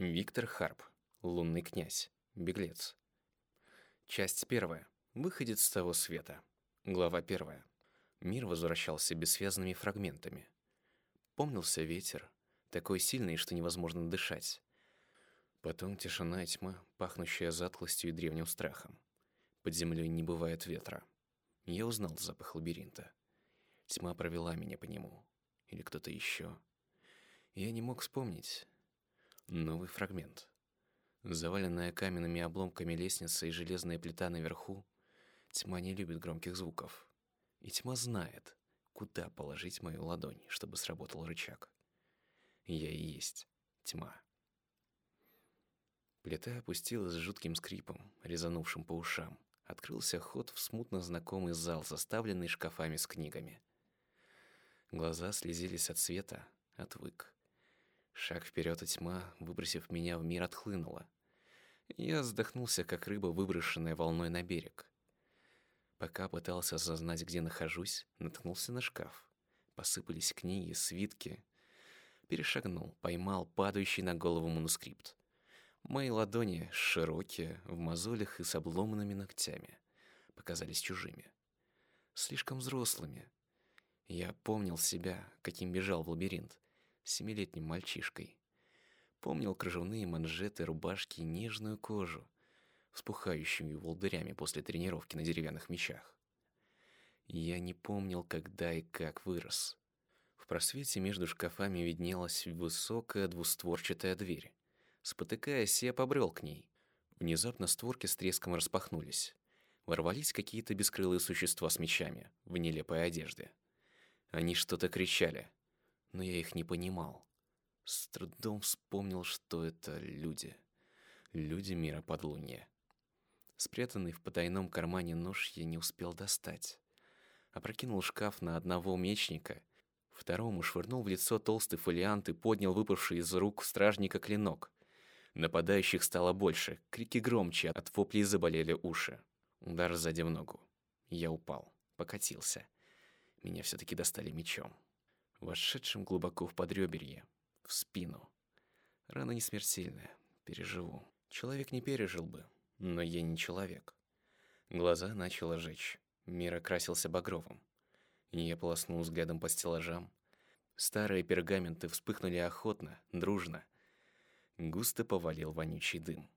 Виктор Харп. Лунный князь. Беглец. Часть первая. Выходит с того света. Глава первая. Мир возвращался бессвязными фрагментами. Помнился ветер, такой сильный, что невозможно дышать. Потом тишина и тьма, пахнущая затхлостью и древним страхом. Под землей не бывает ветра. Я узнал запах лабиринта. Тьма провела меня по нему. Или кто-то еще. Я не мог вспомнить, Новый фрагмент. Заваленная каменными обломками лестница и железная плита наверху, тьма не любит громких звуков. И тьма знает, куда положить мою ладонь, чтобы сработал рычаг. Я и есть тьма. Плита опустилась с жутким скрипом, резанувшим по ушам. Открылся ход в смутно знакомый зал, заставленный шкафами с книгами. Глаза слезились от света, отвык. Шаг вперед, и тьма, выбросив меня в мир, отхлынула. Я вздохнулся, как рыба, выброшенная волной на берег. Пока пытался осознать, где нахожусь, наткнулся на шкаф. Посыпались книги, свитки. Перешагнул, поймал падающий на голову манускрипт. Мои ладони, широкие, в мозолях и с обломанными ногтями, показались чужими. Слишком взрослыми. Я помнил себя, каким бежал в лабиринт семилетним мальчишкой. Помнил кружевные манжеты, рубашки и нежную кожу, вспухающую волдырями после тренировки на деревянных мечах. Я не помнил, когда и как вырос. В просвете между шкафами виднелась высокая двустворчатая дверь. Спотыкаясь, я побрел к ней. Внезапно створки с треском распахнулись. Ворвались какие-то бескрылые существа с мечами в нелепой одежде. Они что-то кричали но я их не понимал. С трудом вспомнил, что это люди. Люди мира подлунья. Спрятанный в потайном кармане нож я не успел достать. Опрокинул шкаф на одного мечника, второму швырнул в лицо толстый фолиант и поднял выпавший из рук стражника клинок. Нападающих стало больше, крики громче, от воплей заболели уши. Удар сзади в ногу. Я упал, покатился. Меня все-таки достали мечом вошедшим глубоко в подреберье, в спину. Рана не смертельная, переживу. Человек не пережил бы, но я не человек. Глаза начало жечь, мир окрасился багровым. Я полоснул взглядом по стеллажам. Старые пергаменты вспыхнули охотно, дружно. Густо повалил вонючий дым.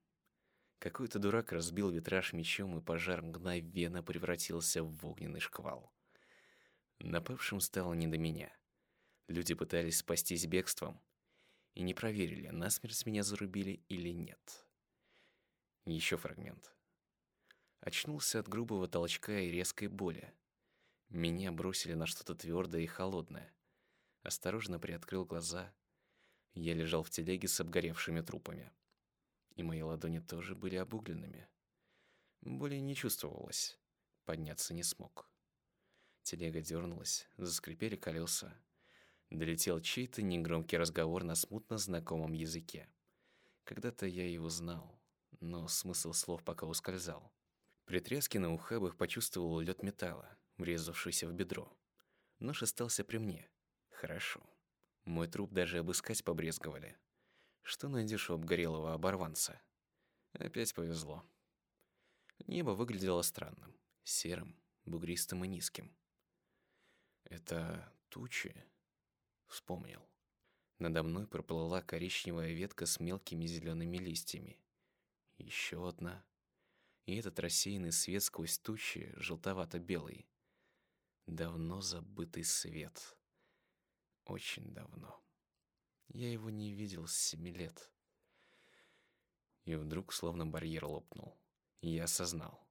Какой-то дурак разбил витраж мечом, и пожар мгновенно превратился в огненный шквал. Напавшим стало не до меня. Люди пытались спастись бегством и не проверили, насмерть меня зарубили или нет. Еще фрагмент. Очнулся от грубого толчка и резкой боли. Меня бросили на что-то твердое и холодное. Осторожно приоткрыл глаза. Я лежал в телеге с обгоревшими трупами. И мои ладони тоже были обугленными. Боли не чувствовалось. Подняться не смог. Телега дернулась, заскрипели колеса. Долетел чей-то негромкий разговор на смутно знакомом языке. Когда-то я его знал, но смысл слов пока ускользал. При треске на ухабах почувствовал лед металла, врезавшийся в бедро. Нож остался при мне. Хорошо. Мой труп даже обыскать побрезговали. Что найдешь у обгорелого оборванца? Опять повезло. Небо выглядело странным, серым, бугристым и низким. Это тучи? Вспомнил. Надо мной проплыла коричневая ветка с мелкими зелеными листьями. Еще одна. И этот рассеянный свет сквозь тучи, желтовато-белый. Давно забытый свет. Очень давно. Я его не видел с семи лет. И вдруг словно барьер лопнул. Я осознал.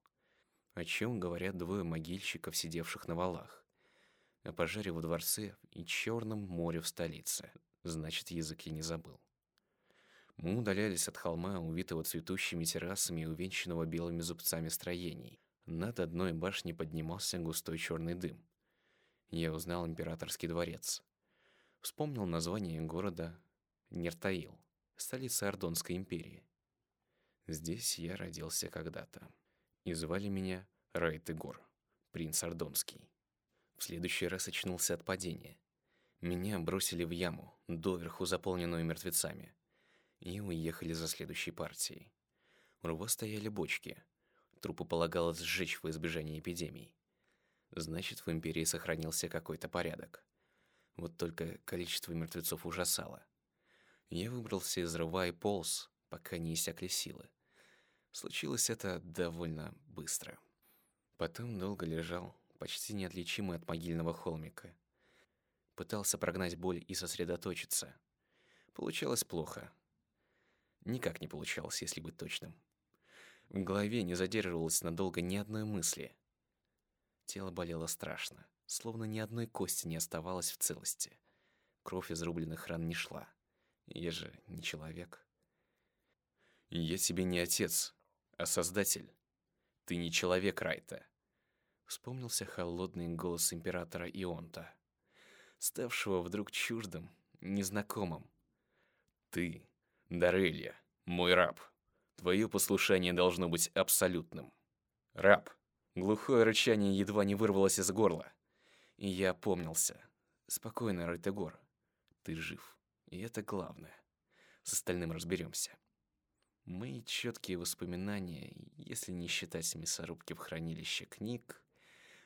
О чем говорят двое могильщиков, сидевших на валах о пожаре во дворце и Черном море в столице. Значит, язык я не забыл. Мы удалялись от холма, увитого цветущими террасами и увенчанного белыми зубцами строений. Над одной башней поднимался густой черный дым. Я узнал императорский дворец. Вспомнил название города Нертаил, столица Ордонской империи. Здесь я родился когда-то. И звали меня Райтегор, принц Ордонский. Следующий раз очнулся от падения. Меня бросили в яму, доверху заполненную мертвецами. и уехали за следующей партией. У рва стояли бочки. Трупы полагалось сжечь в избежание эпидемий. Значит, в империи сохранился какой-то порядок. Вот только количество мертвецов ужасало. Я выбрался из рва и полз, пока не иссякли силы. Случилось это довольно быстро. Потом долго лежал, почти неотличимый от могильного холмика. Пытался прогнать боль и сосредоточиться. Получалось плохо. Никак не получалось, если быть точным. В голове не задерживалось надолго ни одной мысли. Тело болело страшно, словно ни одной кости не оставалось в целости. Кровь из рубленных ран не шла. Я же не человек. Я тебе не отец, а создатель. Ты не человек, Райта. Вспомнился холодный голос императора Ионта, ставшего вдруг чуждым, незнакомым. Ты, Дарелья, мой раб. Твое послушание должно быть абсолютным. Раб. Глухое рычание едва не вырвалось из горла. И я опомнился. Спокойно, Рейтегор. Ты жив. И это главное. С остальным разберемся. Мои четкие воспоминания, если не считать мясорубки в хранилище книг,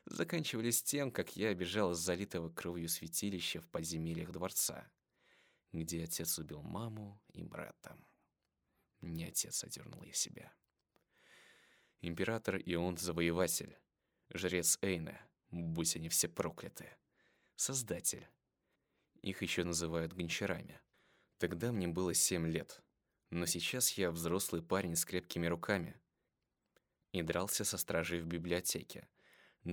заканчивались тем, как я бежал из залитого кровью святилища в подземельях дворца где отец убил маму и брата. Не отец одернул я себя. Император Ион Завоеватель, жрец Эйна, будь они все прокляты, Создатель. Их еще называют гончарами. Тогда мне было семь лет, но сейчас я взрослый парень с крепкими руками и дрался со стражей в библиотеке,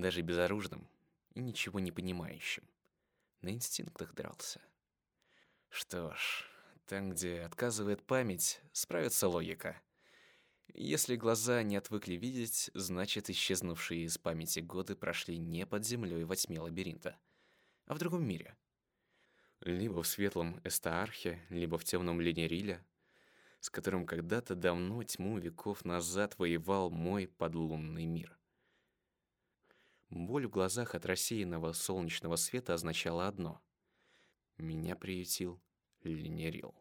даже безоружным и ничего не понимающим. На инстинктах дрался. Что ж, там, где отказывает память, справится логика. Если глаза не отвыкли видеть, значит, исчезнувшие из памяти годы прошли не под землей во тьме лабиринта, а в другом мире. Либо в светлом Эстаархе, либо в темном Ленериле, с которым когда-то давно тьму веков назад воевал мой подлунный мир. Боль в глазах от рассеянного солнечного света означала одно — меня приютил Ленерил.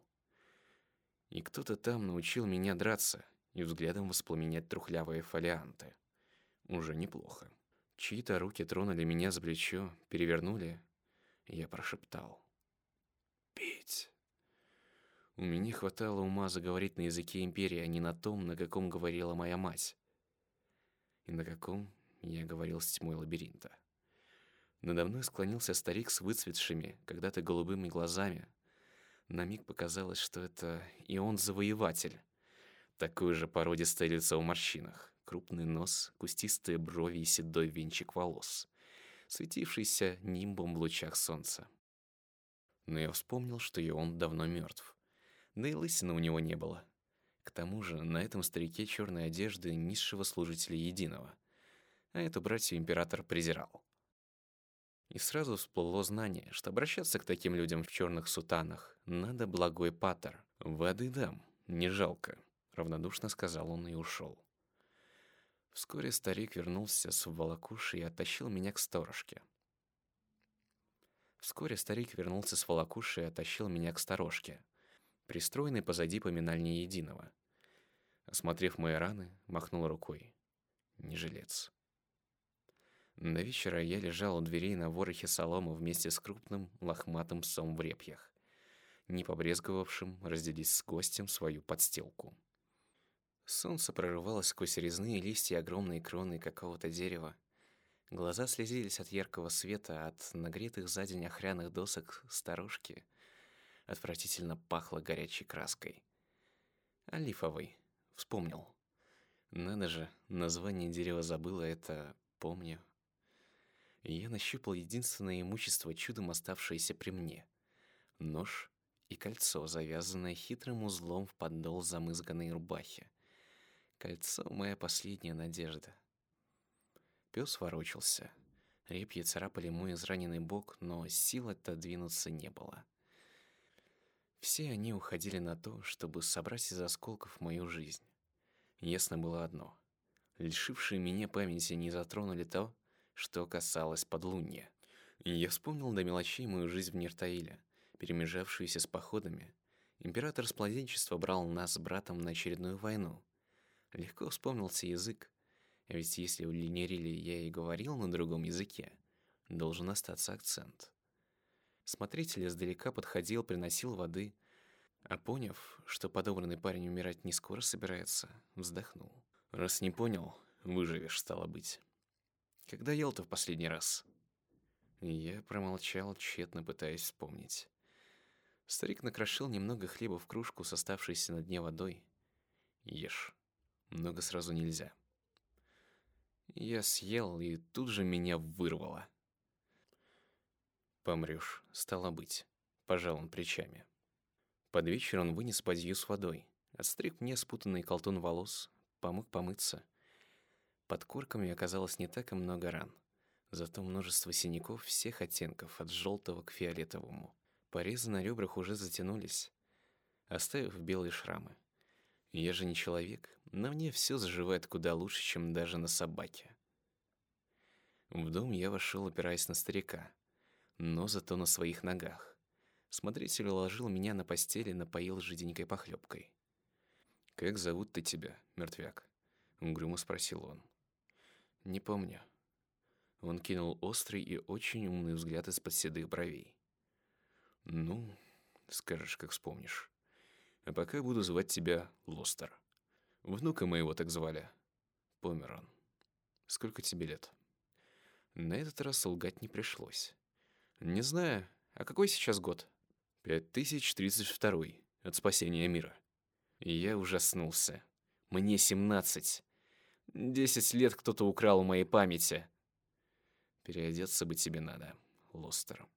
И кто-то там научил меня драться и взглядом воспламенять трухлявые фолианты. Уже неплохо. Чьи-то руки тронули меня за плечо, перевернули. Я прошептал. «Пить». У меня хватало ума заговорить на языке Империи, а не на том, на каком говорила моя мать. И на каком я говорил с тьмой лабиринта. Надо мной склонился старик с выцветшими, когда-то голубыми глазами. На миг показалось, что это и он завоеватель. Такое же породистое лицо в морщинах, крупный нос, кустистые брови и седой венчик волос, светившийся нимбом в лучах солнца. Но я вспомнил, что и он давно мертв. Да и лысины у него не было. К тому же на этом старике черной одежды низшего служителя единого. А эту братью император презирал. И сразу всплыло знание, что обращаться к таким людям в черных сутанах надо благой патер. «Воды дам, не жалко», — равнодушно сказал он и ушел. Вскоре старик вернулся с волокушей и оттащил меня к сторожке. Вскоре старик вернулся с волокушей и оттащил меня к сторожке, пристроенной позади поминальни единого. Осмотрев мои раны, махнул рукой. Не жилец. До вечера я лежал у дверей на ворохе соломы вместе с крупным лохматым псом в репьях, не побрезговавшим разделить с гостем свою подстилку. Солнце прорывалось сквозь резные листья огромной кроны какого-то дерева. Глаза слезились от яркого света, от нагретых за день охряных досок сторожки. Отвратительно пахло горячей краской. Олифовый. Вспомнил. Надо же, название дерева забыла, это помню я нащупал единственное имущество, чудом оставшееся при мне. Нож и кольцо, завязанное хитрым узлом в подол замызганной рубахи. Кольцо — моя последняя надежда. Пес ворочался. Репьи царапали мой израненный бок, но сил отодвинуться не было. Все они уходили на то, чтобы собрать из осколков мою жизнь. Ясно было одно. Лишившие меня памяти не затронули то, что касалось подлунья. Я вспомнил до мелочей мою жизнь в Нертаиле, перемежавшуюся с походами, Император с плоденчества брал нас с братом на очередную войну. Легко вспомнился язык, ведь если у Линерили я и говорил на другом языке, должен остаться акцент. Смотритель издалека подходил, приносил воды, а поняв, что подобранный парень умирать не скоро собирается, вздохнул. «Раз не понял, выживешь, стало быть. Когда ел-то в последний раз?» Я промолчал, тщетно пытаясь вспомнить. Старик накрошил немного хлеба в кружку с оставшейся на дне водой. «Ешь. Много сразу нельзя». Я съел, и тут же меня вырвало. «Помрёшь, стало быть», — пожал он плечами. Под вечер он вынес бадью с водой, отстриг мне спутанный колтун волос, помог помыться. Под корками оказалось не так и много ран, зато множество синяков всех оттенков, от желтого к фиолетовому. Порезы на ребрах уже затянулись, оставив белые шрамы. Я же не человек, но мне все заживает куда лучше, чем даже на собаке. В дом я вошел, опираясь на старика — но зато на своих ногах. Смотритель уложил меня на постели напоил жиденькой похлебкой. «Как зовут ты тебя, мертвяк?» — угрюмо спросил он. «Не помню». Он кинул острый и очень умный взгляд из-под седых бровей. «Ну, скажешь, как вспомнишь. А пока буду звать тебя Лостер. Внука моего так звали. Помер он. Сколько тебе лет?» На этот раз лгать не пришлось. Не знаю. А какой сейчас год? 5032 от спасения мира. И я ужаснулся. Мне 17. Десять лет кто-то украл у моей памяти. Переодеться бы тебе надо, Лостер.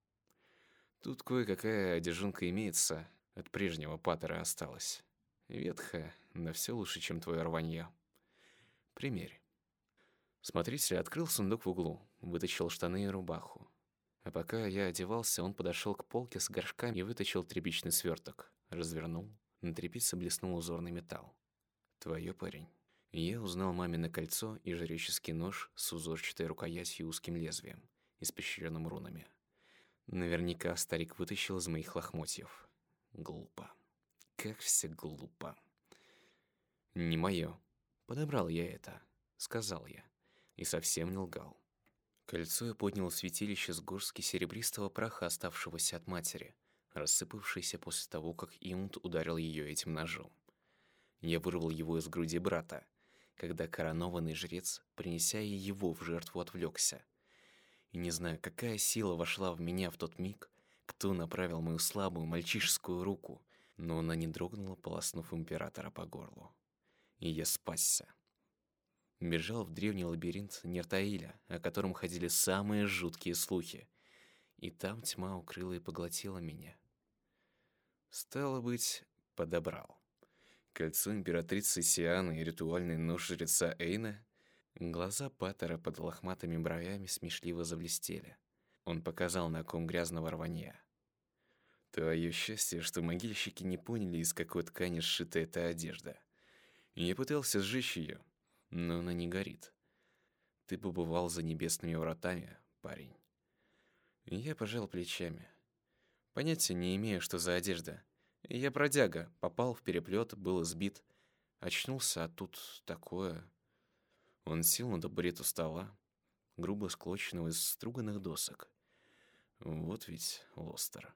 Тут кое-какая одежонка имеется, от прежнего паттера осталась. Ветхая, да все лучше, чем твое рванье. Примерь. Смотритель открыл сундук в углу, вытащил штаны и рубаху. А пока я одевался, он подошел к полке с горшками и вытащил тряпичный сверток. Развернул. На тряпице блеснул узорный металл. «Твое, парень». Я узнал мамино кольцо и жреческий нож с узорчатой рукоятью и узким лезвием, испещренным рунами. Наверняка старик вытащил из моих лохмотьев. Глупо. Как все глупо. «Не мое. Подобрал я это», — сказал я. И совсем не лгал. Кольцо я поднял святилище с горстки серебристого праха, оставшегося от матери, рассыпавшейся после того, как Иунт ударил ее этим ножом. Я вырвал его из груди брата, когда коронованный жрец, принеся и его в жертву, отвлекся. И не знаю, какая сила вошла в меня в тот миг, кто направил мою слабую мальчишескую руку, но она не дрогнула, полоснув императора по горлу. И я спасся бежал в древний лабиринт Нертаиля, о котором ходили самые жуткие слухи. И там тьма укрыла и поглотила меня. Стало быть, подобрал. Кольцо императрицы Сианы и ритуальный нож жреца Эйна. Глаза Паттера под лохматыми бровями смешливо заблестели. Он показал на ком грязного рванья. Твое счастье, что могильщики не поняли, из какой ткани сшита эта одежда. Я пытался сжечь ее, но она не горит. Ты побывал за небесными вратами, парень. Я пожал плечами. Понятия не имею, что за одежда. Я бродяга, попал в переплет, был избит. Очнулся, а тут такое... Он сел на табурет у стола, грубо склоченного из струганных досок. Вот ведь Лостер.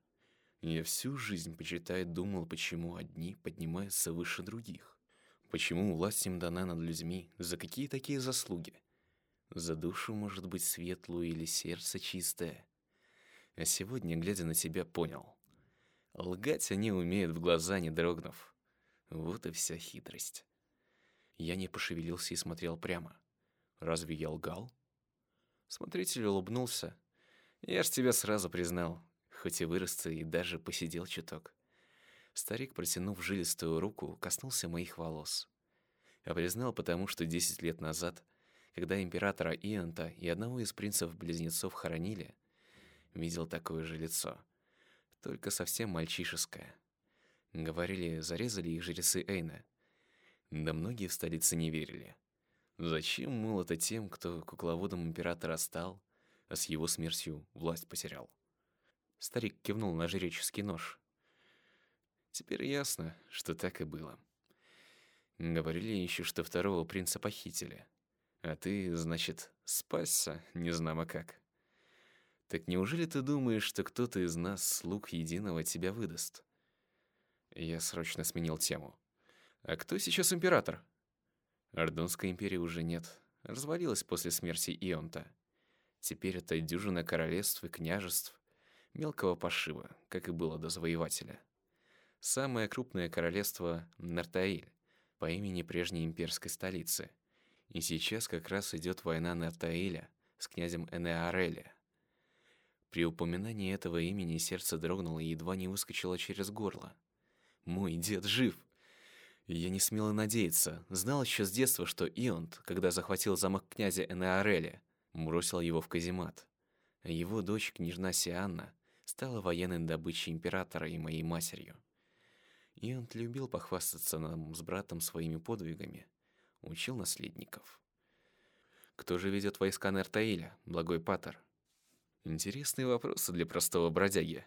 Я всю жизнь, почитая, думал, почему одни поднимаются выше других. Почему власть им дана над людьми? За какие такие заслуги? За душу, может быть, светлую или сердце чистое? А сегодня, глядя на тебя, понял. Лгать они умеют в глаза, не дрогнув. Вот и вся хитрость. Я не пошевелился и смотрел прямо. Разве я лгал? Смотритель улыбнулся. Я ж тебя сразу признал, хоть и вырос и даже посидел чуток. Старик, протянув жилистую руку, коснулся моих волос. Я признал потому, что десять лет назад, когда императора Ианта и одного из принцев-близнецов хоронили, видел такое же лицо, только совсем мальчишеское. Говорили, зарезали их жрецы Эйна. Да многие в столице не верили. Зачем, мол, это тем, кто кукловодом императора стал, а с его смертью власть потерял? Старик кивнул на жреческий нож, Теперь ясно, что так и было. Говорили еще, что второго принца похитили. А ты, значит, спасся, не знамо как. Так неужели ты думаешь, что кто-то из нас, слуг единого, тебя выдаст? Я срочно сменил тему. А кто сейчас император? Ордонской империи уже нет. Развалилась после смерти Ионта. Теперь это дюжина королевств и княжеств мелкого пошива, как и было до завоевателя. Самое крупное королевство — Нартаиль, по имени прежней имперской столицы. И сейчас как раз идет война Нартаиля с князем Энеареля. При упоминании этого имени сердце дрогнуло и едва не выскочило через горло. «Мой дед жив!» Я не смел и надеяться. Знал еще с детства, что Ионт, когда захватил замок князя Энеареля, бросил его в каземат. Его дочь, княжна Сианна, стала военной добычей императора и моей матерью. Ионт любил похвастаться нам с братом своими подвигами, учил наследников. Кто же ведет войска Нертаиля, благой Патер? Интересные вопросы для простого бродяги.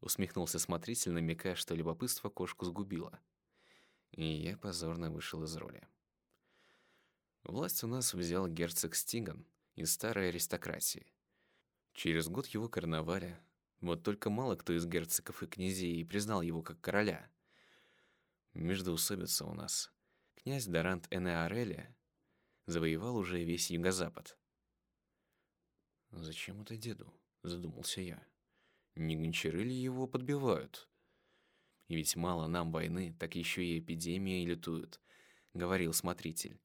Усмехнулся смотритель, намекая, что любопытство кошку сгубило. И я позорно вышел из роли. Власть у нас взял герцог Стиган из старой аристократии. Через год его короновали. Вот только мало кто из герцогов и князей признал его как короля. Междоусобица у нас. Князь Дарант Энеареля завоевал уже весь юго-запад. «Зачем это деду?» — задумался я. «Не гончары ли его подбивают?» И ведь мало нам войны, так еще и эпидемии лютуют», — говорил смотритель.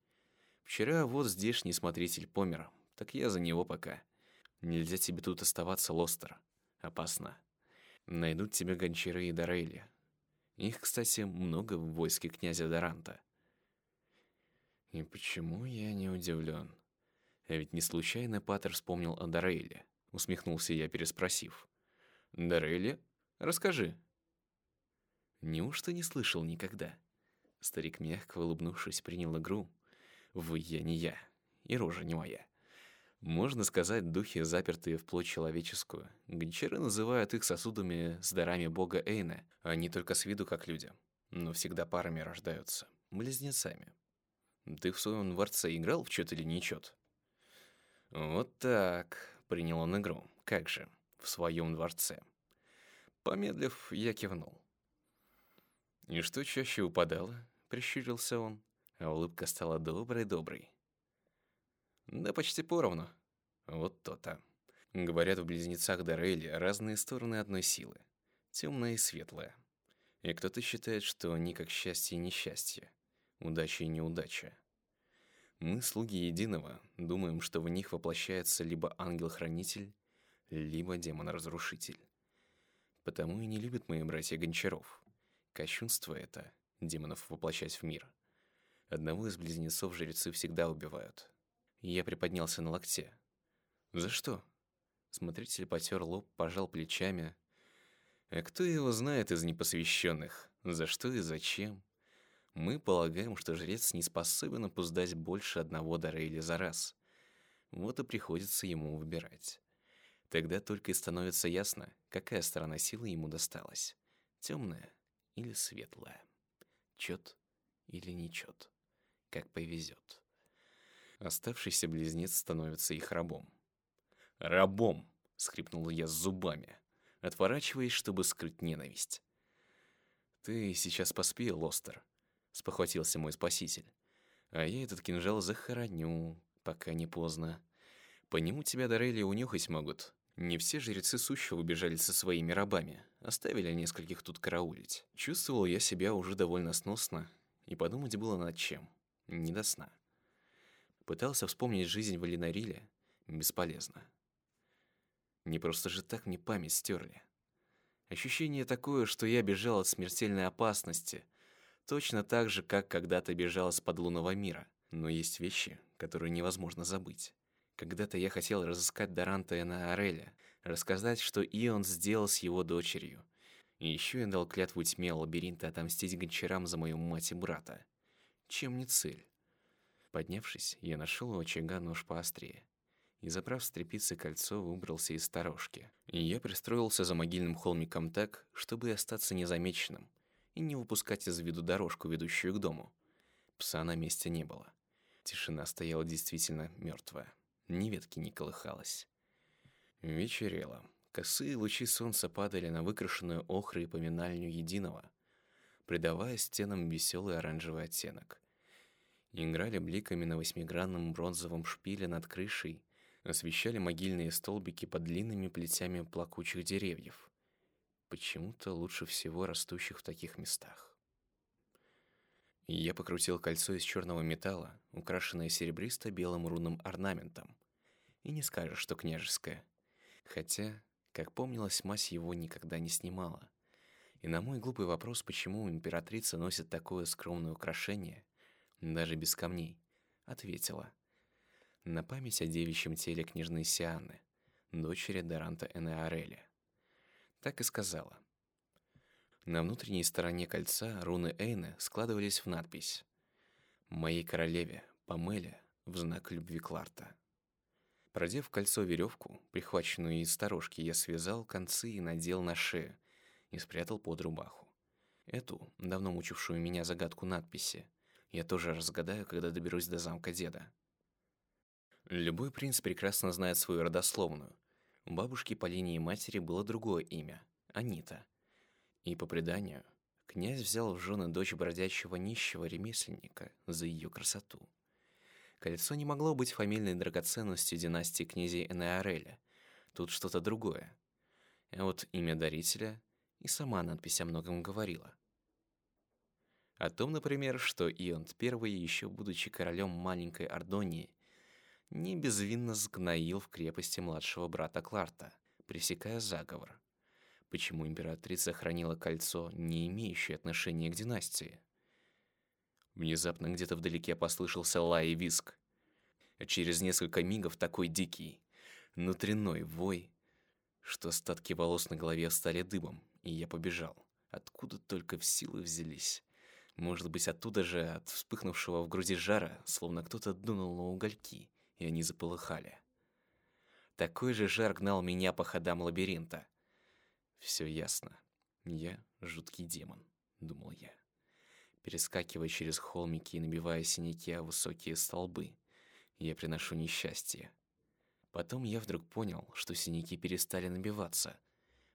«Вчера вот здешний смотритель помер, так я за него пока. Нельзя тебе тут оставаться, Лостер. Опасно. Найдут тебя гончары и Дорейли. Их, кстати, много в войске князя Доранта». И почему я не удивлен? А ведь не случайно Паттер вспомнил о Дорейле. Усмехнулся я, переспросив. «Дорейле? Расскажи». Неужто не слышал никогда? Старик, мягко улыбнувшись, принял игру. «Вы я не я, и рожа не моя». Можно сказать, духи, запертые в плоть человеческую. Гончары называют их сосудами с дарами бога Эйна, не только с виду как люди. Но всегда парами рождаются, близнецами. Ты в своем дворце играл в чёт или не чёт? Вот так, принял он игру. Как же, в своем дворце. Помедлив, я кивнул. «И что чаще упадало?» — прищурился он, а улыбка стала доброй-доброй. «Да почти поровну. Вот то-то. Говорят, в близнецах Дорейли разные стороны одной силы. Темная и светлая. И кто-то считает, что они как счастье и несчастье, удача и неудача. Мы, слуги Единого, думаем, что в них воплощается либо ангел-хранитель, либо демон-разрушитель. Потому и не любят мои братья Гончаров. Кощунство это — демонов воплощать в мир. Одного из близнецов жрецы всегда убивают. Я приподнялся на локте. «За что?» Смотритель потер лоб, пожал плечами. «А кто его знает из непосвященных? За что и зачем?» Мы полагаем, что жрец не способен опуздать больше одного Дорейли за раз. Вот и приходится ему выбирать. Тогда только и становится ясно, какая сторона силы ему досталась. Темная или светлая, чет или нечет, как повезет. Оставшийся близнец становится их рабом. «Рабом!» — скрипнул я зубами, отворачиваясь, чтобы скрыть ненависть. «Ты сейчас поспи, Лостер», — спохватился мой спаситель. «А я этот кинжал захороню, пока не поздно. По нему тебя Дорели унюхать могут, не все жрецы сущего убежали со своими рабами, оставили нескольких тут караулить. Чувствовал я себя уже довольно сносно, и подумать было над чем. Не до сна. Пытался вспомнить жизнь в Элинариле. Бесполезно. Не просто же так мне память стерли. Ощущение такое, что я бежал от смертельной опасности, точно так же, как когда-то бежал из подлунного мира. Но есть вещи, которые невозможно забыть. Когда-то я хотел разыскать Даранта и Ареля, рассказать, что Ион сделал с его дочерью. И еще я дал клятву тьме лабиринта отомстить гончарам за мою мать и брата. Чем не цель? Поднявшись, я нашел у очага нож поострее. И, забрав с тряпицы кольцо, выбрался из сторожки. И я пристроился за могильным холмиком так, чтобы остаться незамеченным. И не выпускать из виду дорожку, ведущую к дому. Пса на месте не было. Тишина стояла действительно мертвая. Ни ветки не колыхалась. Вечерело. Косые лучи солнца падали на выкрашенную охрой и поминальню единого, придавая стенам веселый оранжевый оттенок. Играли бликами на восьмигранном бронзовом шпиле над крышей, освещали могильные столбики под длинными плетями плакучих деревьев, почему-то лучше всего растущих в таких местах. Я покрутил кольцо из черного металла, украшенное серебристо-белым рунным орнаментом. И не скажешь, что княжеское. Хотя, как помнилось, мать его никогда не снимала. И на мой глупый вопрос, почему императрица носит такое скромное украшение, даже без камней, ответила. На память о девичьем теле княжны Сианны, дочери Даранта Энеареля. Так и сказала. На внутренней стороне кольца руны Эйны складывались в надпись «Моей королеве, Памеле, в знак любви Кларта». Продев кольцо веревку, прихваченную из сторожки, я связал концы и надел на шею и спрятал под рубаху. Эту, давно мучившую меня загадку надписи, я тоже разгадаю, когда доберусь до замка деда. Любой принц прекрасно знает свою родословную. У бабушки по линии матери было другое имя — Анита. И по преданию, князь взял в жены дочь бродячего нищего ремесленника за ее красоту. Кольцо не могло быть фамильной драгоценностью династии князей Энеареля. Тут что-то другое. А вот имя дарителя и сама надпись о многом говорила. О том, например, что Ионт I, еще будучи королем маленькой Ордонии, не безвинно сгноил в крепости младшего брата Кларта, пресекая заговор. Почему императрица хранила кольцо, не имеющее отношения к династии? Внезапно где-то вдалеке послышался лай и виск. А через несколько мигов такой дикий, внутренной вой, что остатки волос на голове стали дыбом, и я побежал. Откуда только в силы взялись. Может быть, оттуда же, от вспыхнувшего в груди жара, словно кто-то дунул на угольки, и они заполыхали. Такой же жар гнал меня по ходам лабиринта. Все ясно. Я жуткий демон, думал я. Перескакивая через холмики и набивая синяки о высокие столбы, я приношу несчастье. Потом я вдруг понял, что синяки перестали набиваться,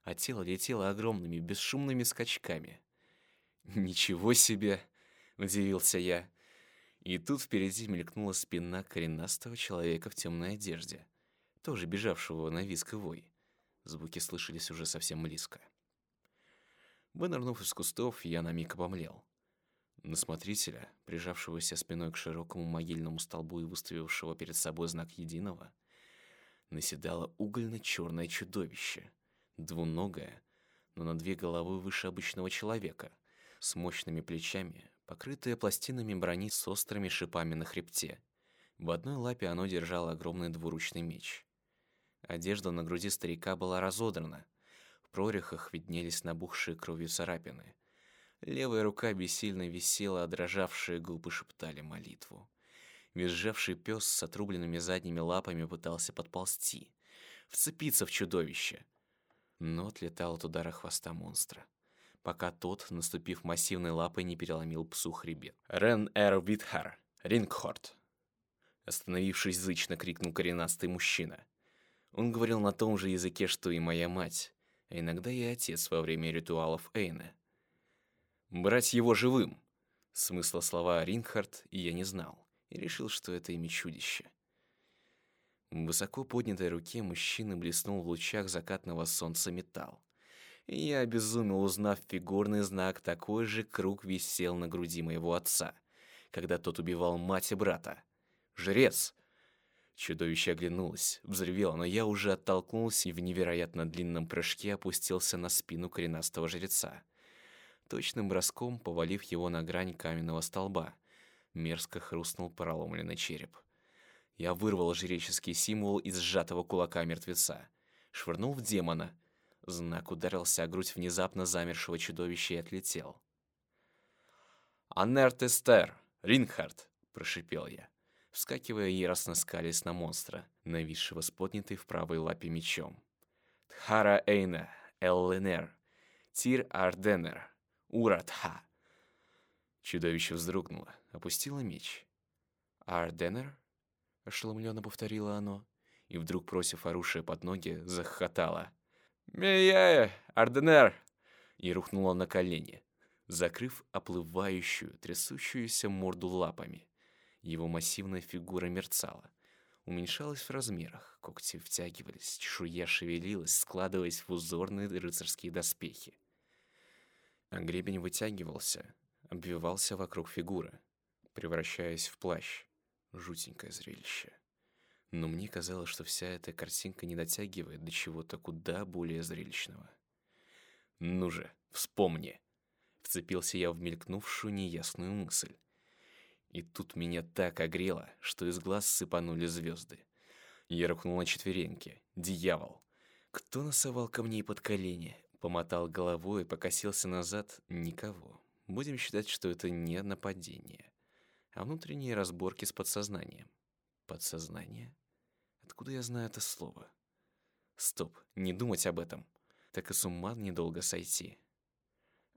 а тело летело огромными бесшумными скачками — «Ничего себе!» — удивился я. И тут впереди мелькнула спина коренастого человека в темной одежде, тоже бежавшего на виск и вой. Звуки слышались уже совсем близко. Вынырнув из кустов, я на миг обомлел. На смотрителя, прижавшегося спиной к широкому могильному столбу и выставившего перед собой знак единого, наседало угольно-черное чудовище, двуногое, но на две головы выше обычного человека — с мощными плечами, покрытое пластинами брони с острыми шипами на хребте. В одной лапе оно держало огромный двуручный меч. Одежда на груди старика была разодрана. В прорехах виднелись набухшие кровью царапины. Левая рука бессильно висела, а дрожавшие губы шептали молитву. Визжавший пес с отрубленными задними лапами пытался подползти, вцепиться в чудовище, но отлетал от удара хвоста монстра пока тот, наступив массивной лапой, не переломил псу хребет. «Рен Эр Витхар! Рингхорт!» Остановившись, зычно крикнул коренастый мужчина. Он говорил на том же языке, что и моя мать, а иногда и отец во время ритуалов Эйна. «Брать его живым!» Смысла слова Ринхард я не знал, и решил, что это имя чудище. В высоко поднятой руке мужчины блеснул в лучах закатного солнца металл я обезумел, узнав фигурный знак, такой же круг висел на груди моего отца, когда тот убивал мать и брата. «Жрец!» Чудовище оглянулось, взревело, но я уже оттолкнулся и в невероятно длинном прыжке опустился на спину коренастого жреца. Точным броском, повалив его на грань каменного столба, мерзко хрустнул проломленный череп. Я вырвал жреческий символ из сжатого кулака мертвеца, швырнул в демона, Знак ударился о грудь внезапно замершего чудовища и отлетел. «Аннерт Эстер! Ринхард!» – прошипел я, вскакивая яростно скались на монстра, нависшего с поднятой в правой лапе мечом. «Тхара Эйна! Элленер! Тир Арденер! Уратха!» Чудовище вздрогнуло, опустило меч. «Арденер?» — ошеломленно повторило оно, и вдруг, бросив оружие под ноги, захохотало. «Мияе, Арденер!» и рухнуло на колени, закрыв оплывающую, трясущуюся морду лапами. Его массивная фигура мерцала, уменьшалась в размерах, когти втягивались, чешуя шевелилась, складываясь в узорные рыцарские доспехи. А гребень вытягивался, обвивался вокруг фигуры, превращаясь в плащ. Жутенькое зрелище. Но мне казалось, что вся эта картинка не дотягивает до чего-то куда более зрелищного. «Ну же, вспомни!» Вцепился я в мелькнувшую неясную мысль. И тут меня так огрело, что из глаз сыпанули звезды. Я рухнул на четвереньки. Дьявол! Кто насовал ко мне под колени? Помотал головой и покосился назад. Никого. Будем считать, что это не нападение, а внутренние разборки с подсознанием. Подсознание? Откуда я знаю это слово? Стоп, не думать об этом. Так и с ума недолго сойти.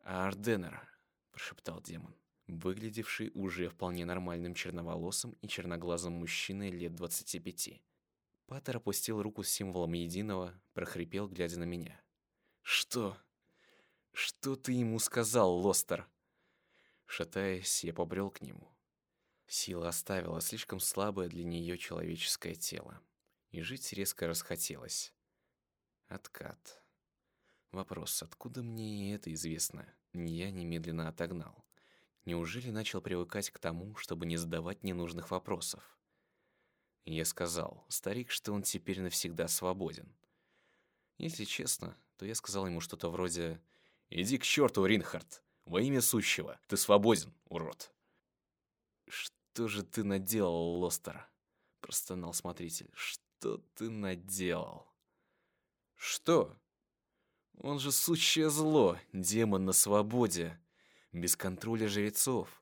«Арденер», — прошептал демон, выглядевший уже вполне нормальным черноволосым и черноглазым мужчиной лет двадцати пяти. Паттер опустил руку с символом единого, прохрипел, глядя на меня. «Что? Что ты ему сказал, Лостер?» Шатаясь, я побрел к нему. Сила оставила слишком слабое для нее человеческое тело, и жить резко расхотелось. Откат. Вопрос, откуда мне это известно, я немедленно отогнал. Неужели начал привыкать к тому, чтобы не задавать ненужных вопросов? Я сказал, старик, что он теперь навсегда свободен. Если честно, то я сказал ему что-то вроде «Иди к черту, Ринхард! Во имя сущего! Ты свободен, урод!» «Что же ты наделал, Лостер?» — простонал смотритель. «Что ты наделал?» «Что?» Он же сущее зло, демон на свободе, без контроля жрецов.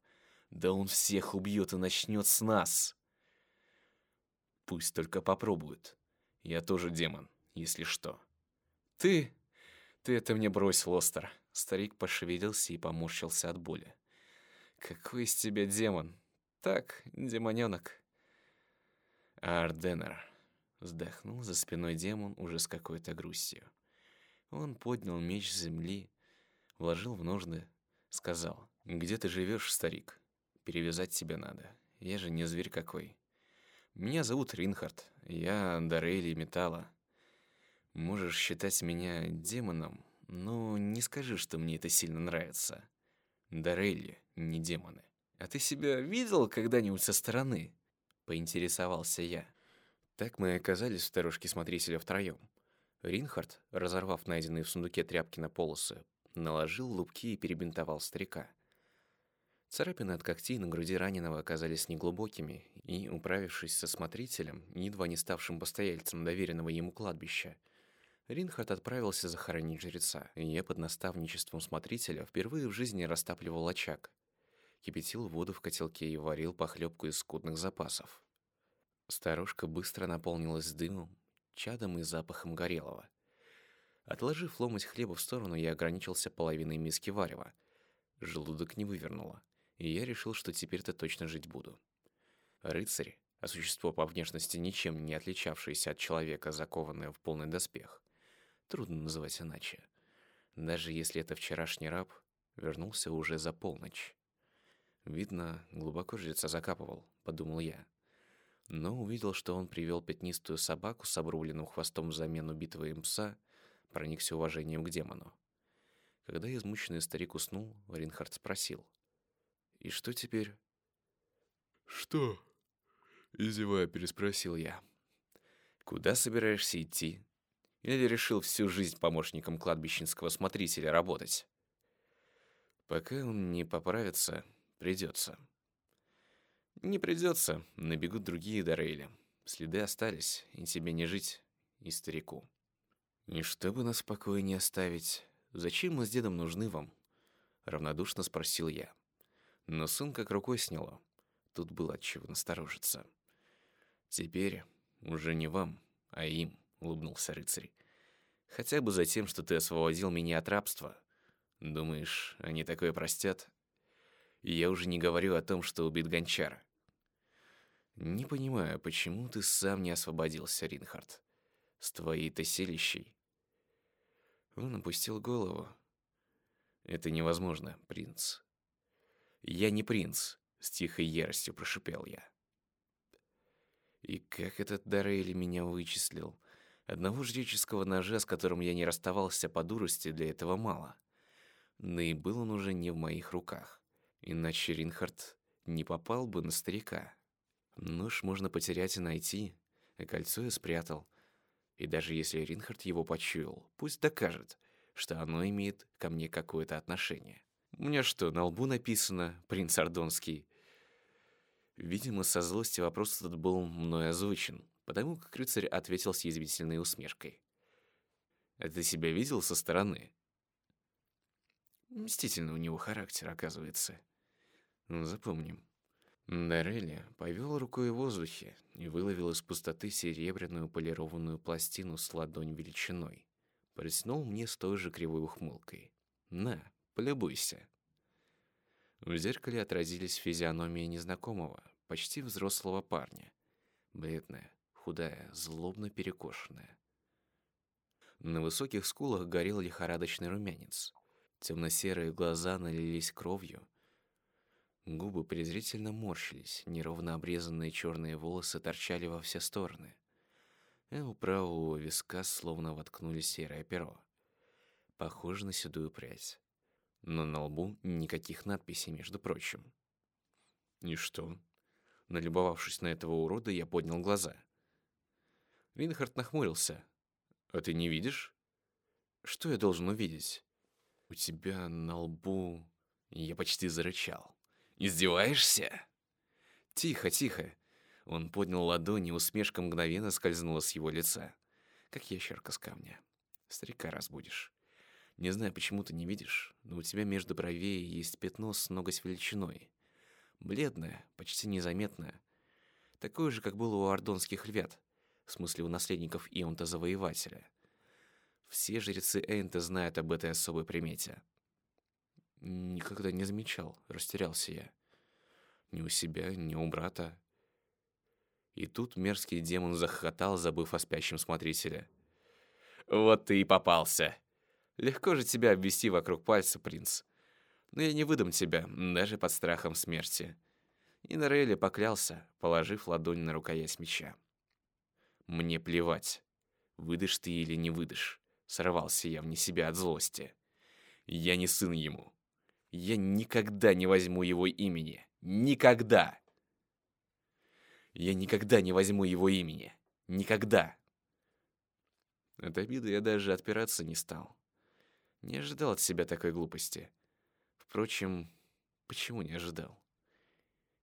Да он всех убьет и начнет с нас. Пусть только попробует. Я тоже демон, если что. Ты... Ты это мне брось, Лостер. Старик пошевелился и поморщился от боли. Какой из тебя демон? Так, демоненок. Арденер. Вздохнул за спиной демон уже с какой-то грустью. Он поднял меч с земли, вложил в ножны, сказал, «Где ты живешь, старик? Перевязать тебе надо. Я же не зверь какой. Меня зовут Ринхард, я Дарейли Металла. Можешь считать меня демоном, но не скажи, что мне это сильно нравится. Дарейли, не демоны. А ты себя видел когда-нибудь со стороны?» Поинтересовался я. Так мы оказались в сторожке смотрителя втроем. Ринхард, разорвав найденные в сундуке тряпки на полосы, наложил лупки и перебинтовал старика. Царапины от когтей на груди раненого оказались неглубокими, и, управившись со смотрителем, едва не ставшим постояльцем доверенного ему кладбища, Ринхард отправился захоронить жреца, я под наставничеством смотрителя впервые в жизни растапливал очаг, кипятил воду в котелке и варил похлебку из скудных запасов. Старушка быстро наполнилась дымом, чадом и запахом горелого. Отложив ломоть хлеба в сторону, я ограничился половиной миски варева. Желудок не вывернуло, и я решил, что теперь-то точно жить буду. Рыцарь, а существо по внешности ничем не отличавшееся от человека, закованное в полный доспех, трудно называть иначе. Даже если это вчерашний раб, вернулся уже за полночь. Видно, глубоко жреца закапывал, подумал я но увидел, что он привел пятнистую собаку с обрубленным хвостом взамен убитого им пса, проникся уважением к демону. Когда измученный старик уснул, Ринхард спросил. «И что теперь?» «Что?» — изевая переспросил я. «Куда собираешься идти? Или решил всю жизнь помощником кладбищенского смотрителя работать?» «Пока он не поправится, придется». Не придется, набегут другие Дарейли. Следы остались, и тебе не жить, и старику. И чтобы нас в покое не оставить, зачем мы с дедом нужны вам? Равнодушно спросил я. Но сын как рукой сняло. Тут было от чего насторожиться. Теперь уже не вам, а им, улыбнулся рыцарь. Хотя бы за тем, что ты освободил меня от рабства. Думаешь, они такое простят? я уже не говорю о том, что убит гончар. Не понимаю, почему ты сам не освободился, Ринхард, с твоей-то селищей. Он опустил голову. Это невозможно, принц. Я не принц, с тихой яростью прошипел я. И как этот Дарейли меня вычислил? Одного жреческого ножа, с которым я не расставался по дурости, для этого мало. Но и был он уже не в моих руках. Иначе Ринхард не попал бы на старика. Нож можно потерять и найти, а кольцо я спрятал. И даже если Ринхард его почуял, пусть докажет, что оно имеет ко мне какое-то отношение. У меня что, на лбу написано «Принц Ордонский»? Видимо, со злости вопрос этот был мной озвучен, потому как рыцарь ответил с язвительной усмешкой. «А ты себя видел со стороны?» Мстительный у него характер, оказывается. Ну, запомним. Дарелли повел рукой в воздухе и выловил из пустоты серебряную полированную пластину с ладонь величиной. Протянул мне с той же кривой ухмылкой. «На, полюбуйся». В зеркале отразились физиономии незнакомого, почти взрослого парня. Бледная, худая, злобно перекошенная. На высоких скулах горел лихорадочный румянец. Темно-серые глаза налились кровью. Губы презрительно морщились, неровно обрезанные черные волосы торчали во все стороны. А у правого виска словно воткнули серое перо. Похоже на седую прядь. Но на лбу никаких надписей, между прочим. И что? Налюбовавшись на этого урода, я поднял глаза. Винхард нахмурился. «А ты не видишь?» «Что я должен увидеть?» У тебя на лбу...» Я почти зарычал. «Издеваешься?» «Тихо, тихо!» Он поднял ладони, усмешка мгновенно скользнула с его лица. Как ящерка с камня. Старика разбудишь. Не знаю, почему ты не видишь, но у тебя между бровей есть пятно с ноготь величиной. Бледное, почти незаметное. Такое же, как было у ордонских львят, в смысле у наследников Ионта-завоевателя. Все жрецы Эйнта знают об этой особой примете. Никогда не замечал, растерялся я. Ни у себя, ни у брата. И тут мерзкий демон захохотал, забыв о спящем смотрителе. «Вот ты и попался. Легко же тебя обвести вокруг пальца, принц. Но я не выдам тебя, даже под страхом смерти». И Норелли поклялся, положив ладонь на рукоять меча. «Мне плевать, выдашь ты или не выдашь. Сорвался я вне себя от злости. Я не сын ему. Я никогда не возьму его имени. Никогда. Я никогда не возьму его имени. Никогда. От обиды я даже отпираться не стал. Не ожидал от себя такой глупости. Впрочем, почему не ожидал?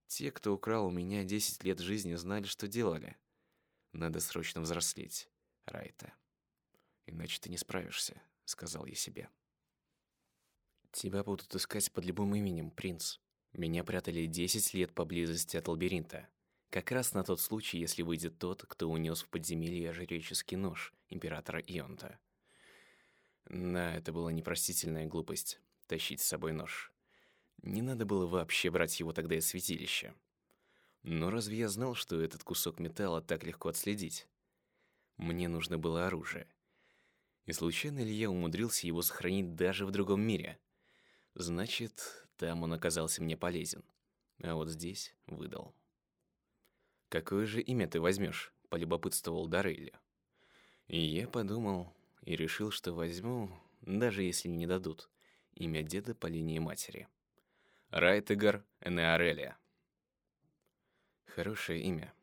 Те, кто украл у меня 10 лет жизни, знали, что делали. Надо срочно взрослеть, Райта. Иначе ты не справишься, сказал я себе. Тебя будут искать под любым именем, принц. Меня прятали 10 лет поблизости от лабиринта. Как раз на тот случай, если выйдет тот, кто унес в подземелье жреческий нож императора Ионта. Да, это была непростительная глупость — тащить с собой нож. Не надо было вообще брать его тогда из святилища. Но разве я знал, что этот кусок металла так легко отследить? Мне нужно было оружие. И случайно ли я умудрился его сохранить даже в другом мире? Значит, там он оказался мне полезен. А вот здесь выдал. «Какое же имя ты возьмешь?» — полюбопытствовал Дарейли. И я подумал и решил, что возьму, даже если не дадут, имя деда по линии матери. Райтегар Энеорелия. Хорошее имя.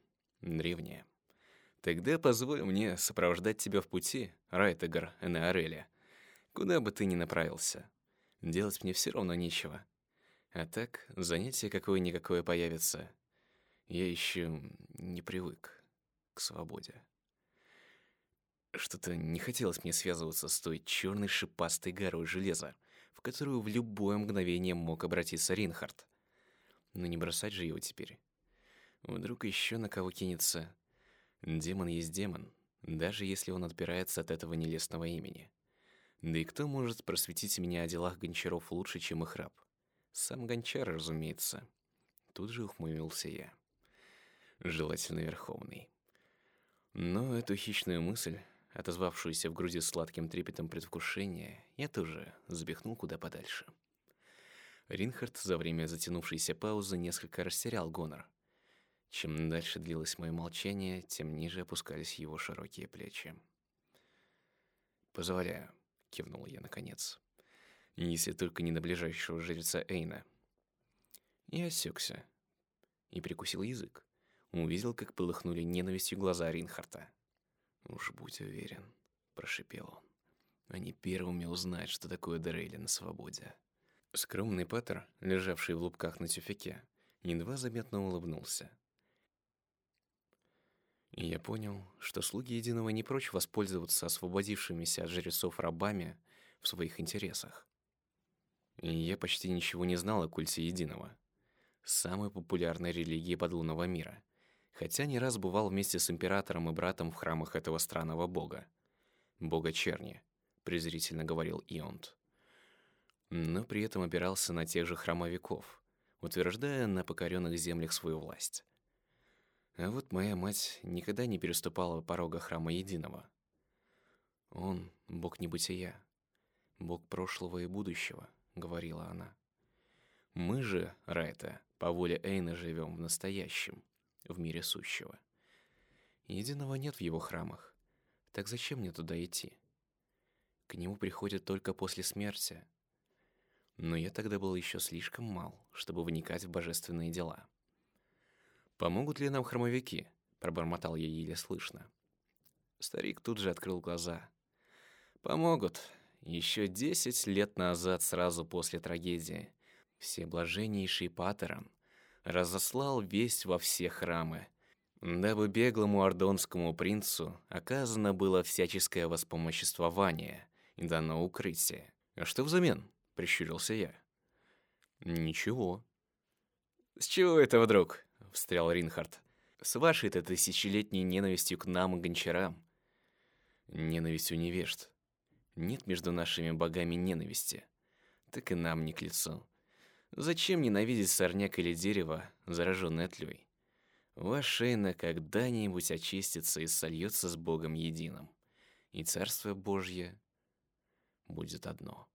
Древнее. Тогда позволь мне сопровождать тебя в пути, Райтегар Энеореля, куда бы ты ни направился. Делать мне все равно нечего. А так, занятие какое-никакое появится. Я еще не привык к свободе. Что-то не хотелось мне связываться с той черной шипастой горой железа, в которую в любое мгновение мог обратиться Ринхард. Но не бросать же его теперь. Вдруг еще на кого кинется Демон есть демон, даже если он отпирается от этого нелестного имени. Да и кто может просветить меня о делах гончаров лучше, чем их раб? Сам гончар, разумеется. Тут же ухмыльнулся я. Желательно верховный. Но эту хищную мысль, отозвавшуюся в груди сладким трепетом предвкушения, я тоже запихнул куда подальше. Ринхард за время затянувшейся паузы несколько растерял гонор. Чем дальше длилось мое молчание, тем ниже опускались его широкие плечи. «Позволяю», — кивнул я наконец. «Если только не на ближайшего жреца Эйна». И осекся. И прикусил язык. Увидел, как полыхнули ненавистью глаза Ринхарта. «Уж будь уверен», — прошипел он. «Они первыми узнают, что такое Дерейли на свободе». Скромный Паттер, лежавший в лупках на тюфяке, едва заметно улыбнулся. И я понял, что слуги Единого не прочь воспользоваться освободившимися от жрецов рабами в своих интересах. И я почти ничего не знал о культе Единого, самой популярной религии подлунного мира, хотя не раз бывал вместе с императором и братом в храмах этого странного бога. Бога черни, презрительно говорил Ионт. Но при этом опирался на тех же храмовиков, утверждая на покоренных землях свою власть. А вот моя мать никогда не переступала порога храма Единого. Он — Бог небытия, Бог прошлого и будущего, говорила она. Мы же, Райта, по воле Эйна живем в настоящем, в мире сущего. Единого нет в его храмах. Так зачем мне туда идти? К нему приходят только после смерти. Но я тогда был еще слишком мал, чтобы вникать в божественные дела. «Помогут ли нам хромовики?» — пробормотал я еле слышно. Старик тут же открыл глаза. «Помогут. Еще десять лет назад, сразу после трагедии, всеблаженнейший Паттерон разослал весть во все храмы, дабы беглому ордонскому принцу оказано было всяческое воспомоществование и дано укрытие. «А что взамен?» — прищурился я. «Ничего». «С чего это вдруг?» — встрял Ринхард. «С вашей-то тысячелетней ненавистью к нам и гончарам». «Ненавистью невежд. Нет между нашими богами ненависти. Так и нам не к лицу. Зачем ненавидеть сорняк или дерево, зараженное тлей? Ваш Шейна когда-нибудь очистится и сольется с Богом единым, и Царство Божье будет одно».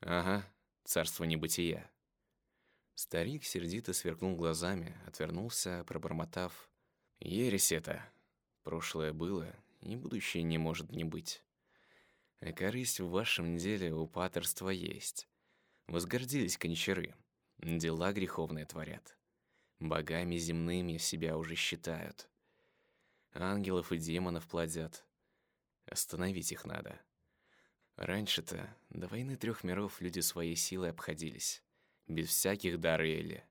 «Ага, Царство Небытия», Старик сердито сверкнул глазами, отвернулся, пробормотав. «Ересь это! Прошлое было, и будущее не может не быть. А корысть в вашем деле у патерства есть. Возгордились кончары, дела греховные творят. Богами земными себя уже считают. Ангелов и демонов плодят. Остановить их надо. Раньше-то до войны трех миров люди своей силой обходились без всяких дарели.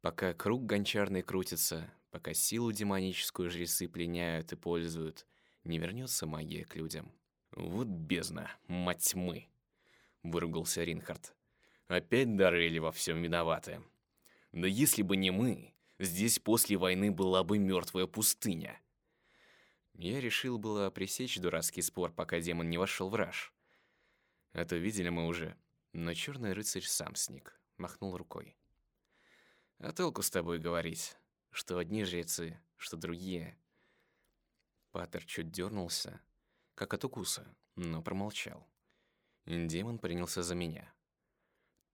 Пока круг гончарный крутится, пока силу демоническую жрецы пленяют и пользуют, не вернется магия к людям. «Вот бездна, мать тьмы!» — выругался Ринхард. «Опять Дарели во всем виноваты. Да если бы не мы, здесь после войны была бы мертвая пустыня». Я решил было пресечь дурацкий спор, пока демон не вошел в раж. А то видели мы уже, но черный рыцарь сам сник, махнул рукой. «А толку с тобой говорить, что одни жрецы, что другие?» Патер чуть дернулся, как от укуса, но промолчал. Демон принялся за меня.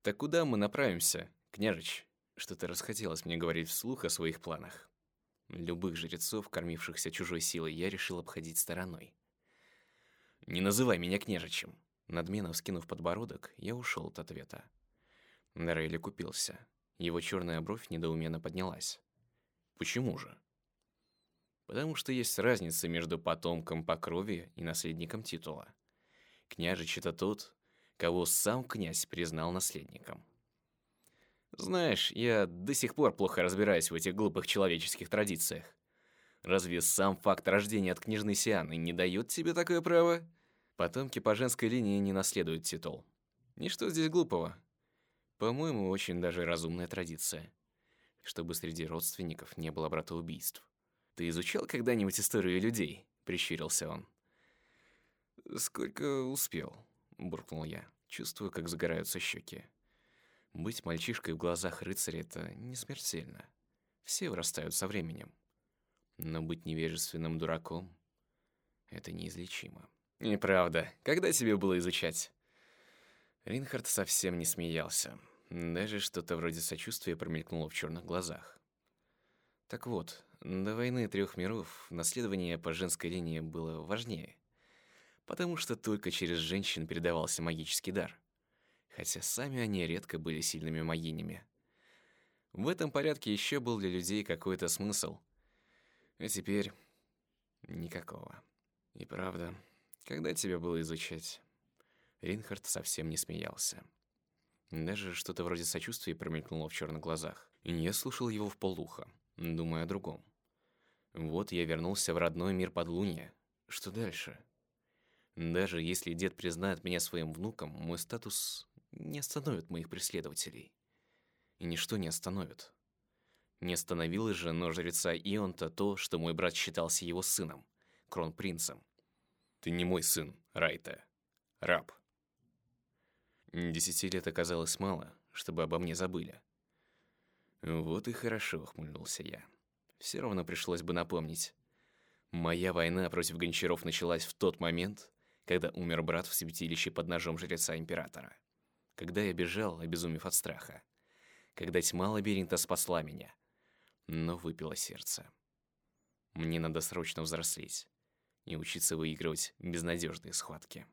«Так куда мы направимся, княжич?» Что-то расхотелось мне говорить вслух о своих планах. Любых жрецов, кормившихся чужой силой, я решил обходить стороной. «Не называй меня княжичем!» Надменно вскинув подбородок, я ушел от ответа. Рейли купился. Его черная бровь недоуменно поднялась. «Почему же?» «Потому что есть разница между потомком по крови и наследником титула. Княжич — это тот, кого сам князь признал наследником. Знаешь, я до сих пор плохо разбираюсь в этих глупых человеческих традициях. Разве сам факт рождения от княжны Сианы не дает тебе такое право?» Потомки по женской линии не наследуют титул. И что здесь глупого? По-моему, очень даже разумная традиция. Чтобы среди родственников не было братоубийств. «Ты изучал когда-нибудь историю людей?» — прищурился он. «Сколько успел?» — буркнул я, чувствуя, как загораются щеки. Быть мальчишкой в глазах рыцаря — это не смертельно. Все вырастают со временем. Но быть невежественным дураком — это неизлечимо. «Неправда. Когда тебе было изучать?» Ринхард совсем не смеялся. Даже что-то вроде сочувствия промелькнуло в черных глазах. Так вот, до войны трех миров наследование по женской линии было важнее, потому что только через женщин передавался магический дар, хотя сами они редко были сильными магинями. В этом порядке еще был для людей какой-то смысл, а теперь никакого. И правда, когда тебе было изучать? Ринхард совсем не смеялся. Даже что-то вроде сочувствия промелькнуло в черных глазах. Я слушал его в полуха, думая о другом. Вот я вернулся в родной мир подлунья. Что дальше? Даже если дед признает меня своим внуком, мой статус не остановит моих преследователей. И ничто не остановит. Не остановило же но жреца Ионта то, что мой брат считался его сыном, кронпринцем. «Ты не мой сын, Райта. Раб», Десяти лет оказалось мало, чтобы обо мне забыли. Вот и хорошо, ухмыльнулся я. Все равно пришлось бы напомнить. Моя война против гончаров началась в тот момент, когда умер брат в святилище под ножом жреца императора. Когда я бежал, обезумев от страха. Когда тьма лабиринта спасла меня. Но выпило сердце. Мне надо срочно взрослеть и учиться выигрывать безнадежные схватки.